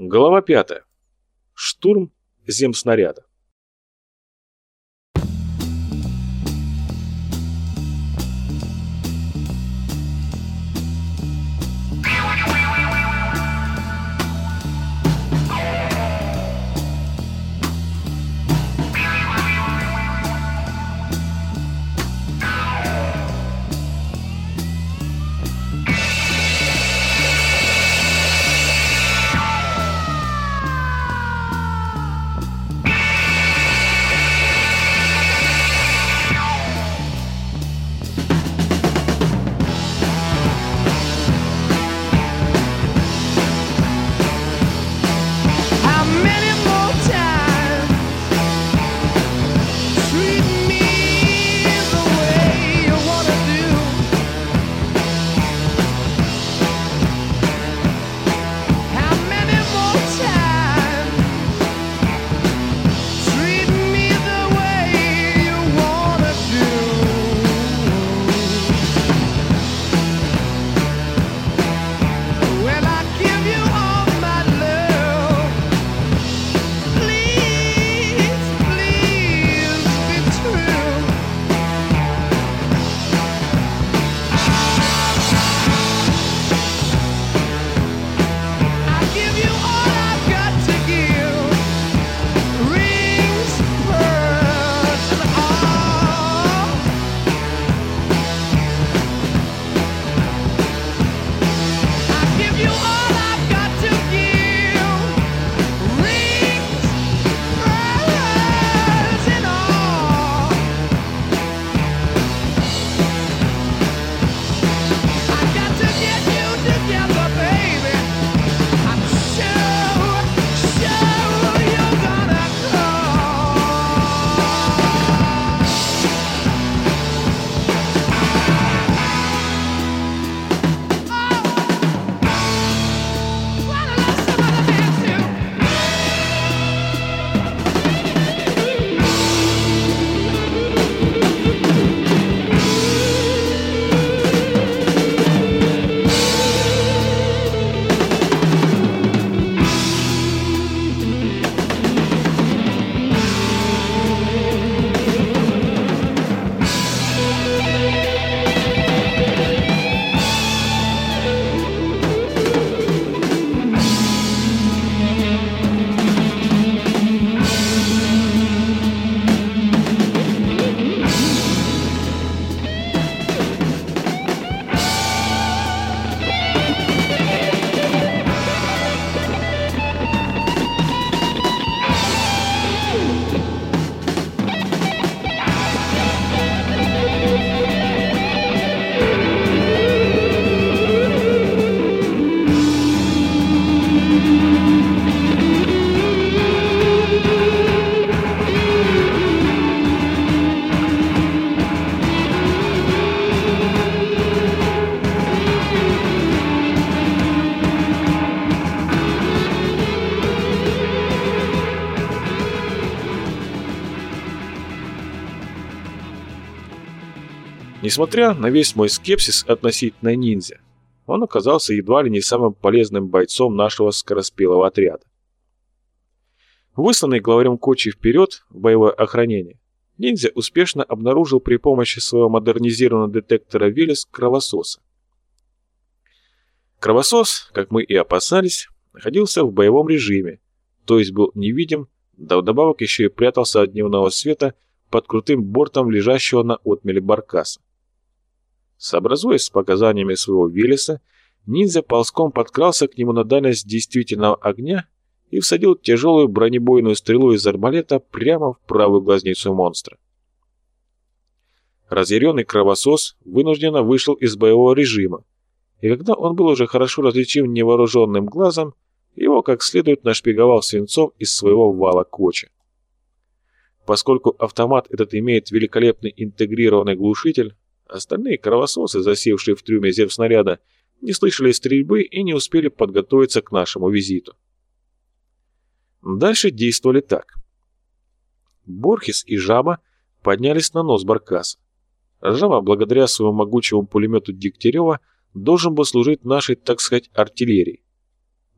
Глава пятая. Штурм земснаряда. Несмотря на весь мой скепсис относительно ниндзя, он оказался едва ли не самым полезным бойцом нашего скороспелого отряда. Высланный главарем Кочи вперед в боевое охранение, ниндзя успешно обнаружил при помощи своего модернизированного детектора Велес кровососа. Кровосос, как мы и опасались, находился в боевом режиме, то есть был невидим, да вдобавок еще и прятался от дневного света под крутым бортом лежащего на отмеле баркаса. Сообразуясь с показаниями своего Велеса, ниндзя ползком подкрался к нему на дальность действительного огня и всадил тяжелую бронебойную стрелу из арбалета прямо в правую глазницу монстра. Разъяренный кровосос вынужденно вышел из боевого режима, и когда он был уже хорошо различим невооруженным глазом, его как следует нашпиговал свинцом из своего вала коча. Поскольку автомат этот имеет великолепный интегрированный глушитель, остальные кровососы, засевшие в трюме земснаряда, не слышали стрельбы и не успели подготовиться к нашему визиту. Дальше действовали так. Борхес и Жаба поднялись на нос Баркаса. Жаба, благодаря своему могучему пулемету Дегтярева, должен был служить нашей, так сказать, артиллерией.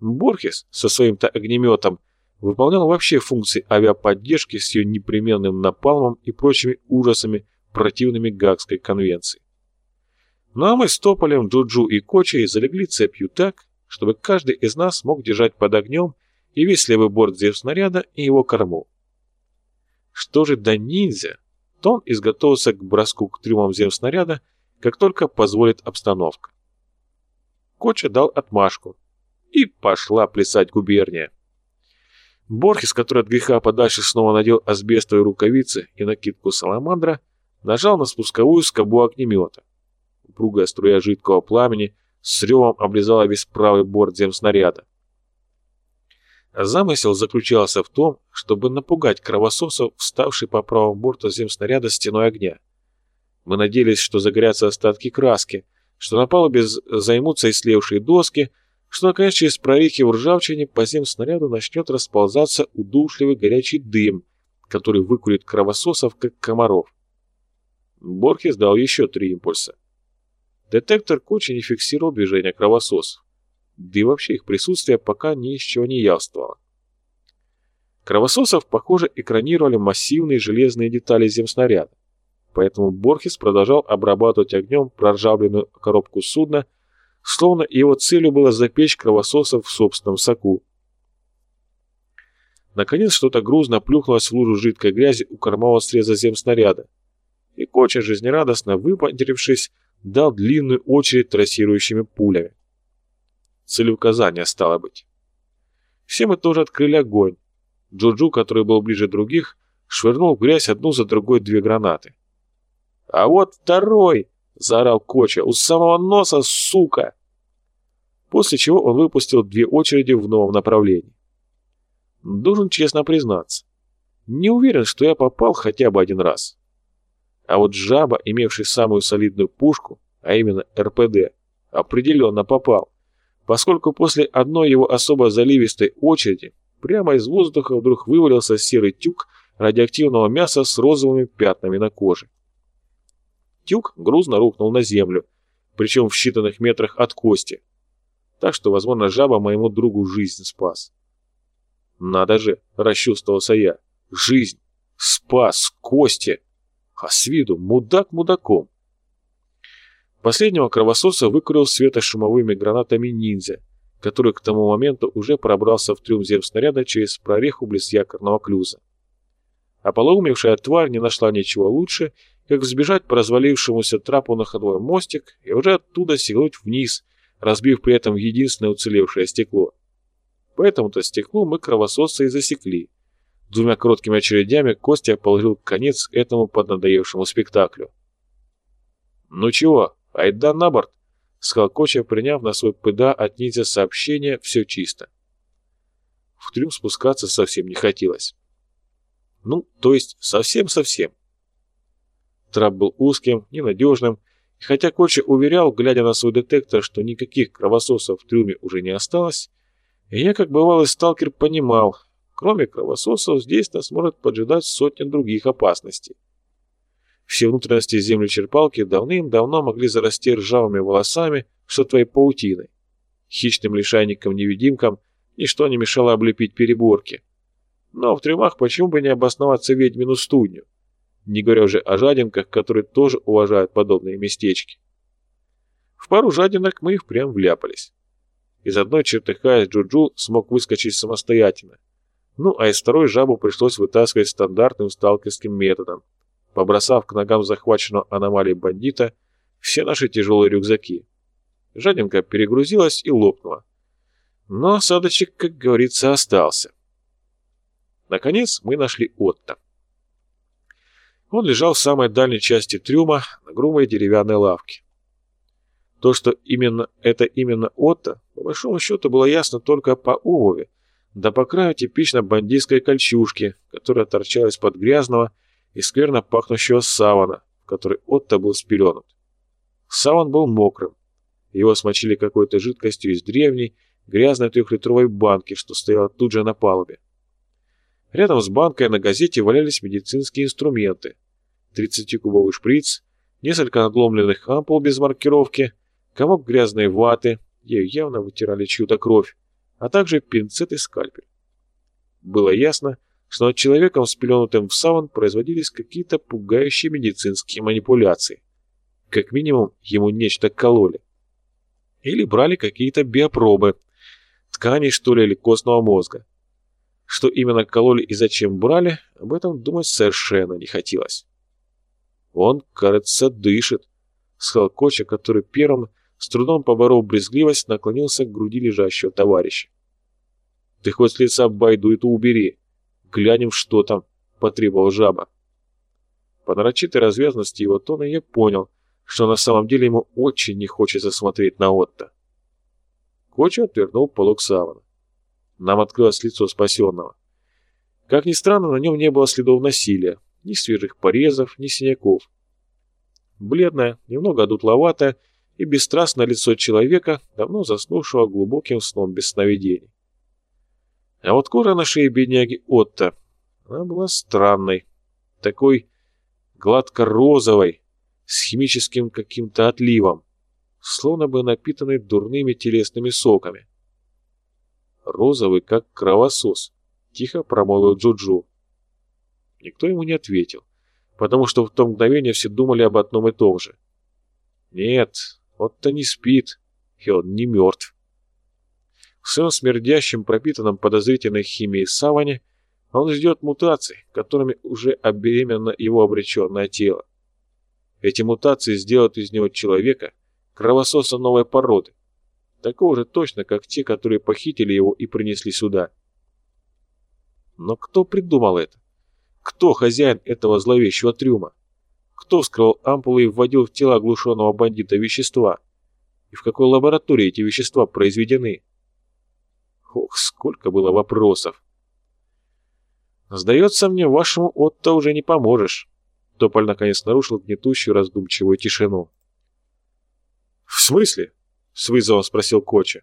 Борхес со своим-то огнеметом выполнял вообще функции авиаподдержки с ее непременным напалмом и прочими ужасами, противными Гаагской конвенции. Ну а мы с Тополем, Джуджу и Кочей залегли цепью так, чтобы каждый из нас мог держать под огнем и весь левый борт снаряда и его корму. Что же до ниндзя, то он изготовился к броску к трюмам земснаряда, как только позволит обстановка. Коча дал отмашку, и пошла плясать губерния. Борхес, который от греха подальше снова надел асбестовые рукавицы и накидку саламандра, нажал на спусковую скобу огнемета. Упругая струя жидкого пламени с ревом облизала весь правый борт земснаряда. Замысел заключался в том, чтобы напугать кровососов, вставший по правому борту земснаряда стеной огня. Мы надеялись, что загорятся остатки краски, что на палубе займутся ислевшие доски, что, наконец, через прорехи в ржавчине по земснаряду начнет расползаться удушливый горячий дым, который выкурит кровососов, как комаров. Борхес дал еще три импульса. Детектор Кочи не фиксировал движение кровососов да и вообще их присутствие пока ни из чего не явствовало. Кровососов, похоже, экранировали массивные железные детали земснаряда, поэтому Борхес продолжал обрабатывать огнем проржавленную коробку судна, словно его целью было запечь кровососов в собственном соку. Наконец что-то грузно плюхнулось в лужу жидкой грязи у кормового среза земснаряда, и Коча, жизнерадостно выпандерившись, дал длинную очередь трассирующими пулями целеуказания, стало быть. Все мы тоже открыли огонь. Джуджу, который был ближе других, швырнул в грязь одну за другой две гранаты. «А вот второй!» — заорал Коча. «У самого носа, сука!» После чего он выпустил две очереди в новом направлении. Должен честно признаться, не уверен, что я попал хотя бы один раз. А вот жаба, имевший самую солидную пушку, а именно РПД, определенно попал поскольку после одной его особо заливистой очереди прямо из воздуха вдруг вывалился серый тюк радиоактивного мяса с розовыми пятнами на коже. Тюк грузно рухнул на землю, причем в считанных метрах от кости, так что, возможно, жаба моему другу жизнь спас. Надо же, расчувствовался я, жизнь спас кости, а с виду мудак мудаком. Последнего кровососа выкурил светошумовыми гранатами ниндзя, который к тому моменту уже пробрался в трюм земснаряда через прореху близ якорного клюза. А полоумевшая тварь не нашла ничего лучше, как взбежать по развалившемуся трапу на ходовой мостик и уже оттуда сигануть вниз, разбив при этом единственное уцелевшее стекло. Поэтому-то стеклу мы кровососа и засекли. Двумя короткими очередями Костя положил конец этому поднадоевшему спектаклю. «Ну чего, «Айда на борт!» — сказал Коча, приняв на свой ПДА от ниндзя сообщение «Все чисто». В трюм спускаться совсем не хотелось. Ну, то есть совсем-совсем. Трап был узким, ненадежным, и хотя Коча уверял, глядя на свой детектор, что никаких кровососов в трюме уже не осталось, я, как бывалый сталкер, понимал, кроме кровососов здесь нас может поджидать сотня других опасностей. Все внутренности землечерпалки давным-давно могли зарасти ржавыми волосами, что твоей паутиной. Хищным лишайникам-невидимкам ничто не мешало облепить переборки. Но в трюмах почему бы не обосноваться ведьмину студню? Не говоря уже о жадинках, которые тоже уважают подобные местечки. В пару жадинок мы их прям вляпались. Из одной чертыхаясь Джуджу смог выскочить самостоятельно. Ну, а из второй жабу пришлось вытаскивать стандартным сталкерским методом побросав к ногам захваченного аномалией бандита все наши тяжелые рюкзаки. Жадинка перегрузилась и лопнула. Но осадочек, как говорится, остался. Наконец мы нашли Отто. Он лежал в самой дальней части трюма на грубой деревянной лавке. То, что именно это именно Отто, по большому счету было ясно только по обуви, да по краю типично бандитской кольчужки, которая торчала из-под грязного, и скверно пахнущего савана, который Отто был спеленут. Саван был мокрым. Его смочили какой-то жидкостью из древней, грязной трехлитровой банки, что стояла тут же на палубе. Рядом с банкой на газете валялись медицинские инструменты. 30-кубовый шприц, несколько надломленных ампул без маркировки, комок грязной ваты, ею явно вытирали чью-то кровь, а также пинцет и скальпель. Было ясно, что над человеком, спеленутым в саван, производились какие-то пугающие медицинские манипуляции. Как минимум, ему нечто кололи. Или брали какие-то биопробы, ткани, что ли, или костного мозга. Что именно кололи и зачем брали, об этом думать совершенно не хотелось. «Он, кажется, дышит», — сказал Коча, который первым, с трудом поборов брезгливость, наклонился к груди лежащего товарища. «Ты хоть с лица байду эту убери. Глянем, что там», — потребовал жаба. По нарочитой развязности его тона я понял, что на самом деле ему очень не хочется смотреть на Отто. Коча отвернул полок савана. Нам открылось лицо спасенного. Как ни странно, на нем не было следов насилия, ни свежих порезов, ни синяков. Бледное, немного одутловатое и бесстрастное лицо человека, давно заснувшего глубоким сном без сновидений. А вот кожа на шее бедняги Отто, она была странной, такой гладко-розовой, с химическим каким-то отливом, словно бы напитанной дурными телесными соками. Розовый, как кровосос, тихо промолвил Джуджу. Никто ему не ответил, потому что в то мгновение все думали об одном и том же. Нет, он-то не спит, и он не мертв. В своем смердящем, пропитанном подозрительной химией саване он ждет мутаций, которыми уже обеременно его обреченное тело. Эти мутации сделают из него человека, кровососа новой породы, такого же точно, как те, которые похитили его и принесли сюда. Но кто придумал это? Кто хозяин этого зловещего трюма? Кто вскрывал ампулы и вводил в тело оглушенного бандита вещества? И в какой лаборатории эти вещества произведены? Ох, сколько было вопросов. Сдается мне, вашему Отто уже не поможешь. Тополь наконец нарушил гнетущую раздумчивую тишину. «В смысле?» — с вызовом спросил Коча.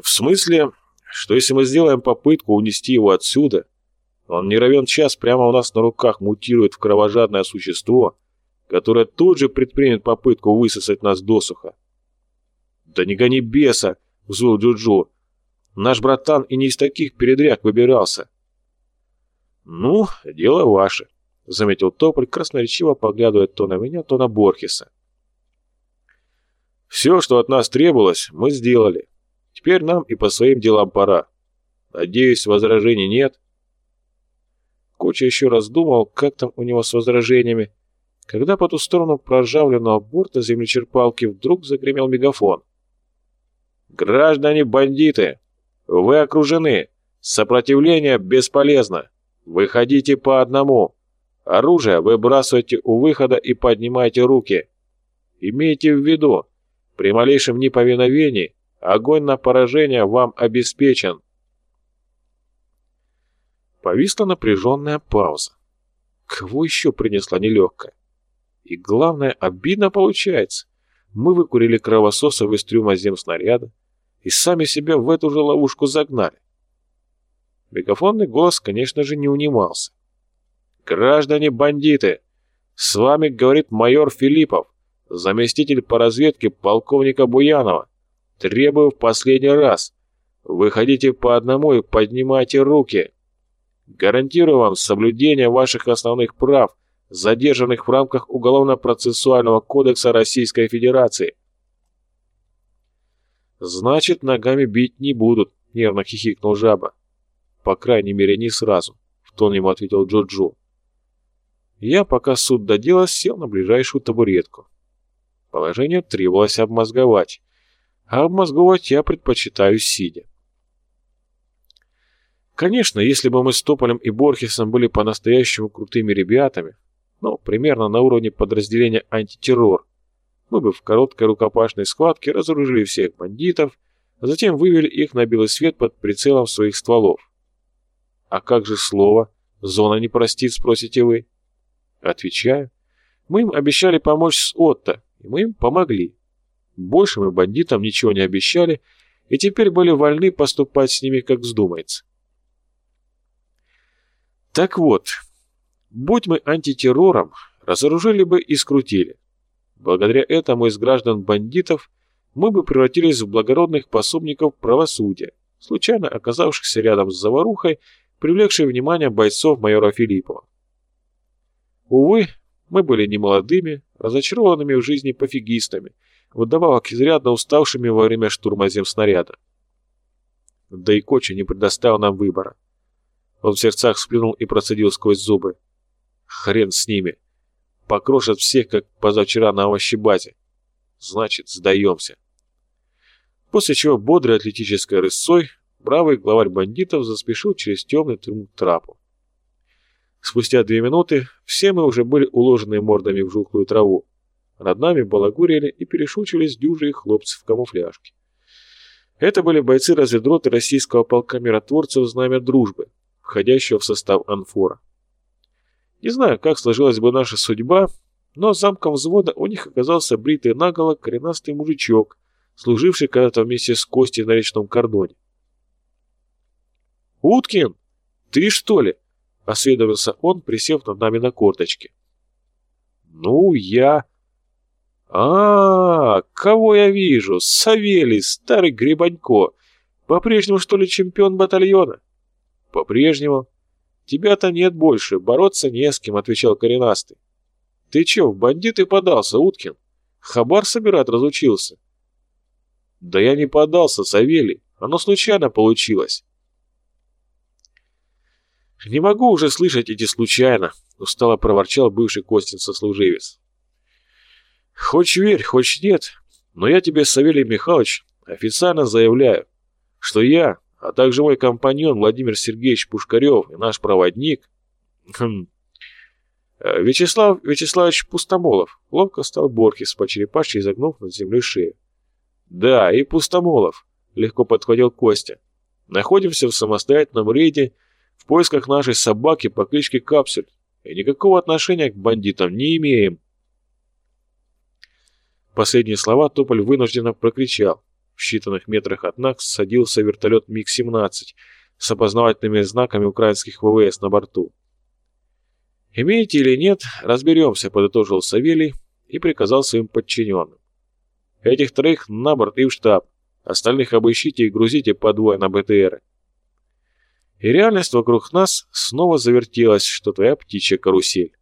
«В смысле, что если мы сделаем попытку унести его отсюда, он не равен час прямо у нас на руках мутирует в кровожадное существо, которое тут же предпримет попытку высосать нас досуха. «Да не гони беса!» — взвыл Джуджу. «Наш братан и не из таких передряг выбирался». «Ну, дело ваше», — заметил Тополь, красноречиво поглядывая то на меня, то на Борхеса. «Все, что от нас требовалось, мы сделали. Теперь нам и по своим делам пора. Надеюсь, возражений нет?» Коча еще раз думал, как там у него с возражениями, когда по ту сторону проржавленного борта землечерпалки вдруг загремел мегафон. «Граждане-бандиты! Вы окружены! Сопротивление бесполезно! Выходите по одному! Оружие выбрасывайте у выхода и поднимайте руки! Имейте в виду, при малейшем неповиновении огонь на поражение вам обеспечен!» Повисла напряженная пауза. Кого еще принесла нелегкая? И главное, обидно получается. Мы выкурили кровососов из трюма земснаряда и сами себя в эту же ловушку загнали. Мегафонный голос, конечно же, не унимался. «Граждане-бандиты! С вами говорит майор Филиппов, заместитель по разведке полковника Буянова. Требую в последний раз. Выходите по одному и поднимайте руки!» Гарантирую вам соблюдение ваших основных прав, задержанных в рамках Уголовно-процессуального кодекса Российской Федерации. Значит, ногами бить не будут, нервно хихикнул жаба. По крайней мере, не сразу, в тон ему ответил Джоджо. Я, пока суд доделал, сел на ближайшую табуретку. Положение требовалось обмозговать, а обмозговать я предпочитаю сидя. Конечно, если бы мы с Тополем и Борхесом были по-настоящему крутыми ребятами, ну, примерно на уровне подразделения антитеррор, мы бы в короткой рукопашной схватке разоружили всех бандитов, а затем вывели их на белый свет под прицелом своих стволов. А как же слово? Зона не простит, спросите вы. Отвечаю. Мы им обещали помочь с Отто, и мы им помогли. Больше мы бандитам ничего не обещали, и теперь были вольны поступать с ними, как вздумается. Так вот, будь мы антитеррором, разоружили бы и скрутили. Благодаря этому из граждан бандитов мы бы превратились в благородных пособников правосудия, случайно оказавшихся рядом с заварухой, привлекшей внимание бойцов майора Филиппова. Увы, мы были немолодыми, разочарованными в жизни пофигистами, вдобавок изрядно уставшими во время штурма земснаряда. Да и Коча не предоставил нам выбора. Он в сердцах сплюнул и процедил сквозь зубы. Хрен с ними. Покрошат всех, как позавчера на овощебазе. Значит, сдаемся. После чего бодрой атлетической рысцой бравый главарь бандитов заспешил через темный трюм трапу. Спустя две минуты все мы уже были уложены мордами в жухлую траву. Над нами балагурили и перешучивались дюжи хлопцы в камуфляжке. Это были бойцы разведроты российского полка миротворцев «Знамя дружбы», входящего в состав «Анфора». Не знаю, как сложилась бы наша судьба, но замком взвода у них оказался бритый наголо коренастый мужичок, служивший когда-то вместе с Костей на речном кордоне. «Уткин, ты что ли?» — осведомился он, присев над нами на корточки. «Ну, я...» а, -а, -а кого я вижу? Савелий, старый Грибанько. По-прежнему, что ли, чемпион батальона?» «По-прежнему». «Тебя-то нет больше, бороться не с кем», — отвечал коренастый. «Ты че, в бандиты подался, Уткин? Хабар собирать разучился?» «Да я не подался, Савелий. Оно случайно получилось». «Не могу уже слышать эти случайно», — устало проворчал бывший Костин сослуживец. «Хочешь верь, хочешь нет, но я тебе, Савелий Михайлович, официально заявляю, что я, а также мой компаньон Владимир Сергеевич Пушкарев и наш проводник, хм, э, Вячеслав Вячеславович Пустомолов, ловко стал Борхес по черепашьи, изогнув над землей шею. «Да, и Пустомолов», — легко подходил Костя. «Находимся в самостоятельном рейде в поисках нашей собаки по кличке Капсуль и никакого отношения к бандитам не имеем». Последние слова Тополь вынужденно прокричал. В считанных метрах от нас садился вертолет МиГ-17 с опознавательными знаками украинских ВВС на борту. «Имеете или нет, разберемся», — подытожил Савелий и приказал своим подчиненным. Этих троих на борт и в штаб. Остальных обыщите и грузите по двое на БТРы. И реальность вокруг нас снова завертелась, что твоя птичья карусель.